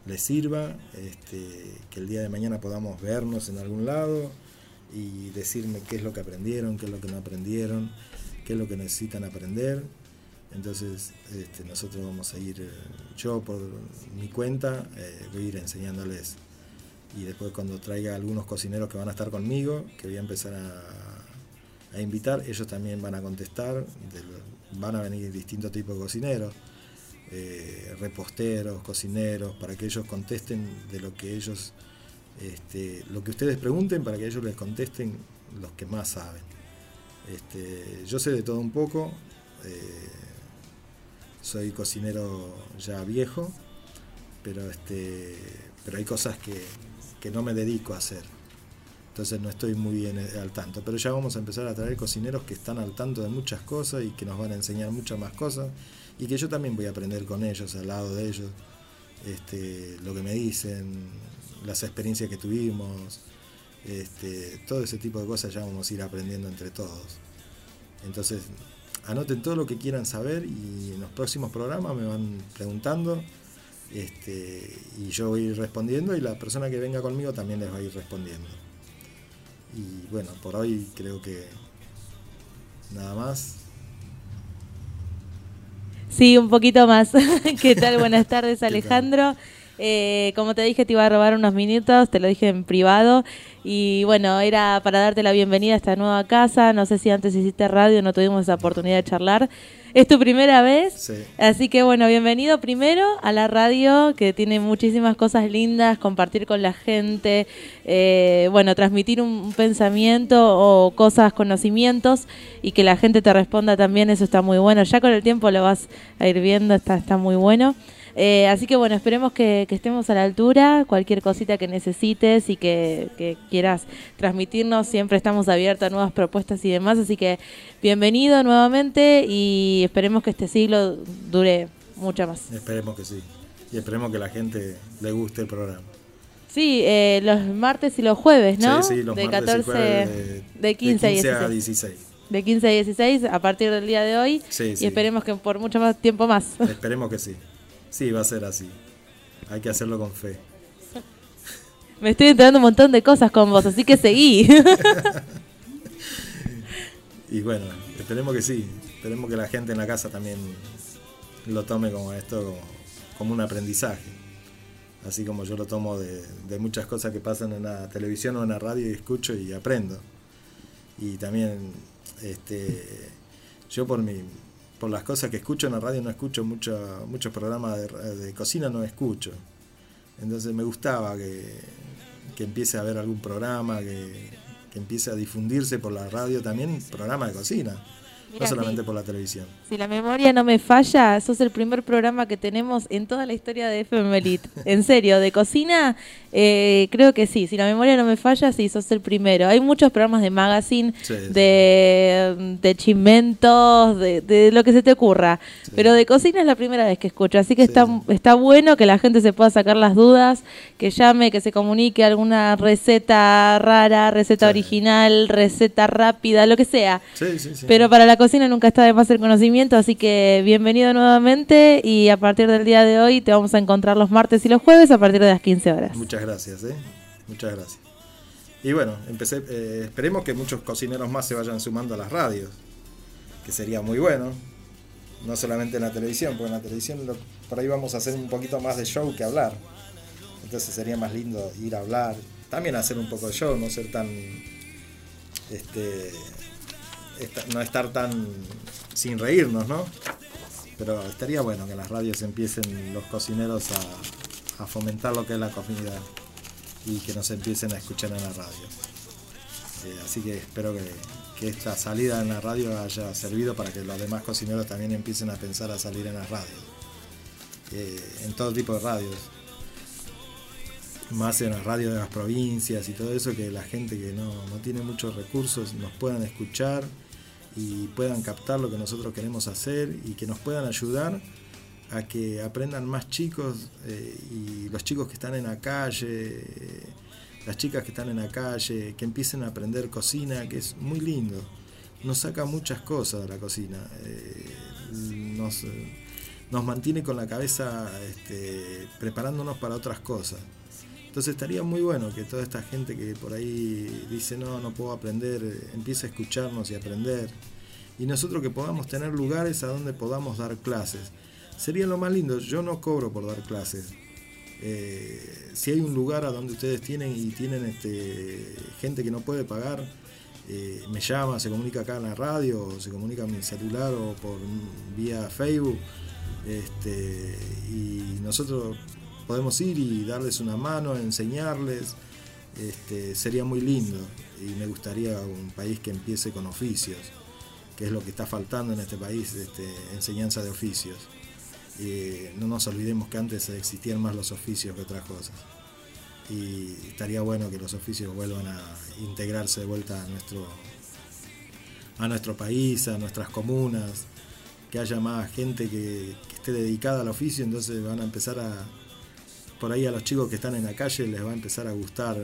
les sirva, este, que el día de mañana podamos vernos en algún lado y decirme qué es lo que aprendieron, qué es lo que no aprendieron, qué es lo que necesitan aprender. Entonces este, nosotros vamos a ir, yo por mi cuenta, eh, voy a ir enseñándoles. Y después cuando traiga algunos cocineros que van a estar conmigo, que voy a empezar a, a invitar, ellos también van a contestar, de, van a venir distintos tipos de cocineros eh, reposteros, cocineros, para que ellos contesten de lo que ellos, este, lo que ustedes pregunten, para que ellos les contesten los que más saben. Este, yo sé de todo un poco, eh, soy cocinero ya viejo, pero, este, pero hay cosas que, que no me dedico a hacer entonces no estoy muy bien al tanto. Pero ya vamos a empezar a traer cocineros que están al tanto de muchas cosas y que nos van a enseñar muchas más cosas y que yo también voy a aprender con ellos, al lado de ellos, lo que me dicen, las experiencias que tuvimos, este, todo ese tipo de cosas ya vamos a ir aprendiendo entre todos. Entonces, anoten todo lo que quieran saber y en los próximos programas me van preguntando este, y yo voy a ir respondiendo y la persona que venga conmigo también les va a ir respondiendo. Y bueno, por hoy creo que nada más. Sí, un poquito más. ¿Qué tal? Buenas tardes, Alejandro. Eh, como te dije, te iba a robar unos minutos, te lo dije en privado. Y bueno, era para darte la bienvenida a esta nueva casa. No sé si antes hiciste radio, no tuvimos esa oportunidad de charlar. Es tu primera vez. Sí. Así que bueno, bienvenido primero a la radio, que tiene muchísimas cosas lindas, compartir con la gente, eh, bueno, transmitir un, un pensamiento o cosas, conocimientos y que la gente te responda también, eso está muy bueno. Ya con el tiempo lo vas a ir viendo, está, está muy bueno. Eh, así que bueno, esperemos que, que estemos a la altura. Cualquier cosita que necesites y que, que quieras transmitirnos, siempre estamos abiertos a nuevas propuestas y demás. Así que bienvenido nuevamente y esperemos que este siglo dure mucho más. Esperemos que sí. Y esperemos que la gente le guste el programa. Sí, eh, los martes y los jueves, ¿no? Sí, sí, los de martes y 14, jueves de, de 15, de 15 a a 16. 16. De 15 a 16 a partir del día de hoy. Sí, y esperemos que por mucho más tiempo más. Esperemos que sí. Sí, va a ser así. Hay que hacerlo con fe. Me estoy enterando un montón de cosas con vos, así que seguí. Y bueno, esperemos que sí. Esperemos que la gente en la casa también lo tome como esto, como, como un aprendizaje. Así como yo lo tomo de, de muchas cosas que pasan en la televisión o en la radio y escucho y aprendo. Y también, este, yo por mi, por las cosas que escucho en la radio no escucho mucho, muchos programas de, de cocina, no escucho. Entonces me gustaba que, que empiece a haber algún programa, que, que empiece a difundirse por la radio también, programa de cocina, no solamente por la televisión. Si la memoria no me falla, sos el primer programa que tenemos en toda la historia de FM Elite. En serio, de cocina, eh, creo que sí. Si la memoria no me falla, sí, sos el primero. Hay muchos programas de magazine, Sí, sí. de, de chimentos, de, de lo que se te ocurra. Pero de cocina es la primera vez que escucho. Así que está, está bueno que la gente se pueda sacar las dudas, que llame, que se comunique alguna receta rara, receta original, receta rápida, lo que sea. Pero para la cocina nunca está de más el conocimiento, así que bienvenido nuevamente y a partir del día de hoy te vamos a encontrar los martes y los jueves a partir de las 15 horas. Muchas gracias, ¿eh? Muchas gracias. Y bueno, empecé, eh, esperemos que muchos cocineros más se vayan sumando a las radios, que sería muy bueno. No solamente en la televisión, porque en la televisión por ahí vamos a hacer un poquito más de show que hablar. Entonces sería más lindo ir a hablar, también hacer un poco de show, no ser tan. Este, no estar tan sin reírnos, ¿no? Pero estaría bueno que en las radios empiecen los cocineros a, a fomentar lo que es la comida y que nos empiecen a escuchar en la radio. Eh, así que espero que, que esta salida en la radio haya servido para que los demás cocineros también empiecen a pensar a salir en las radios. Eh, en todo tipo de radios. Más en las radios de las provincias y todo eso, que la gente que no, no tiene muchos recursos nos puedan escuchar y puedan captar lo que nosotros queremos hacer y que nos puedan ayudar a que aprendan más chicos eh, y los chicos que están en la calle, las chicas que están en la calle, que empiecen a aprender cocina, que es muy lindo. Nos saca muchas cosas de la cocina. eh, nos, nos mantiene con la cabeza este, preparándonos para otras cosas. Entonces estaría muy bueno que toda esta gente que por ahí dice no, no puedo aprender, empiece a escucharnos y aprender. Y nosotros que podamos tener lugares a donde podamos dar clases. Sería lo más lindo, yo no cobro por dar clases. Eh, si hay un lugar a donde ustedes tienen y tienen este, gente que no puede pagar, eh, me llama, se comunica acá en la radio, se comunica en mi celular o por vía Facebook. Este, y nosotros podemos ir y darles una mano, enseñarles. Este, sería muy lindo y me gustaría un país que empiece con oficios, que es lo que está faltando en este país, enseñanza de oficios. Eh, no nos olvidemos que antes existían más los oficios que otras cosas. Y estaría bueno que los oficios vuelvan a integrarse de vuelta a nuestro, a nuestro país, a nuestras comunas, que haya más gente que, esté dedicada al oficio, entonces van a empezar a, por ahí a los chicos que están en la calle les va a empezar a gustar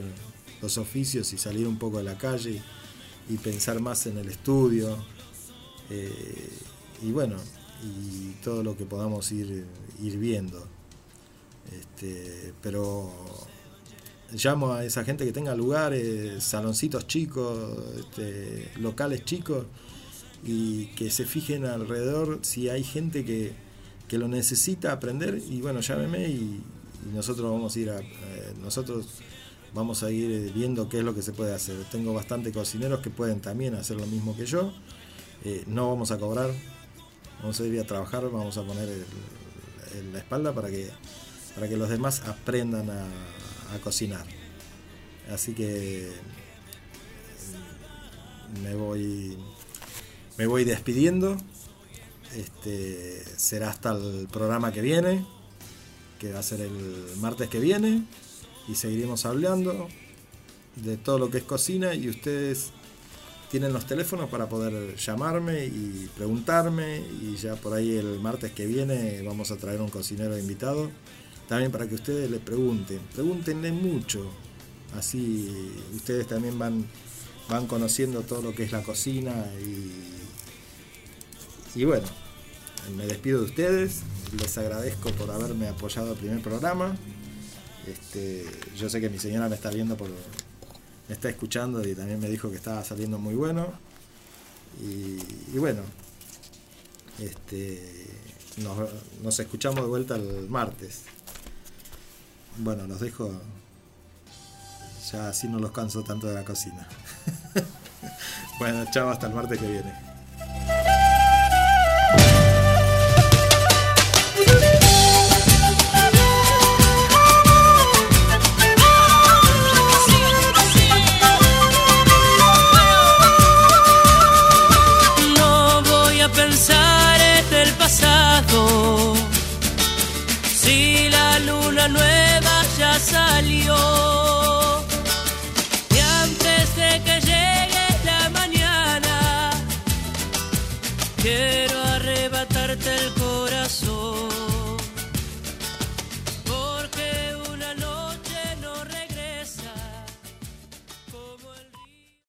los oficios y salir un poco de la calle y pensar más en el estudio. Eh, y bueno, y todo lo que podamos ir, viendo. Este, pero llamo a esa gente que tenga lugares, saloncitos chicos, este, locales chicos, y que se fijen alrededor si hay gente que, que lo necesita aprender, y bueno, llámeme y, nosotros vamos a ir a, eh, nosotros vamos a ir viendo qué es lo que se puede hacer. Tengo bastante cocineros que pueden también hacer lo mismo que yo. Eh, no vamos a cobrar, vamos a ir a trabajar, vamos a poner el- la espalda para que, para que los demás aprendan a, a cocinar. Así que mm, me voy, me voy despidiendo. Este, será hasta el programa que viene, que va a ser el martes que viene, y seguiremos hablando de todo lo que es cocina y ustedes tienen los teléfonos para poder llamarme y preguntarme y ya por ahí el martes que viene vamos a traer un cocinero invitado también para que ustedes le pregunten. Pregúntenle mucho así ustedes también van van conociendo todo lo que es la cocina y y bueno me despido de ustedes les agradezco por haberme apoyado el primer programa. Este, yo sé que mi señora me está viendo por está escuchando y también me dijo que estaba saliendo muy bueno. Y, y bueno, este, nos, nos escuchamos de vuelta el martes. Bueno, los dejo. Ya así no los canso tanto de la cocina. bueno, chao, hasta el martes que viene.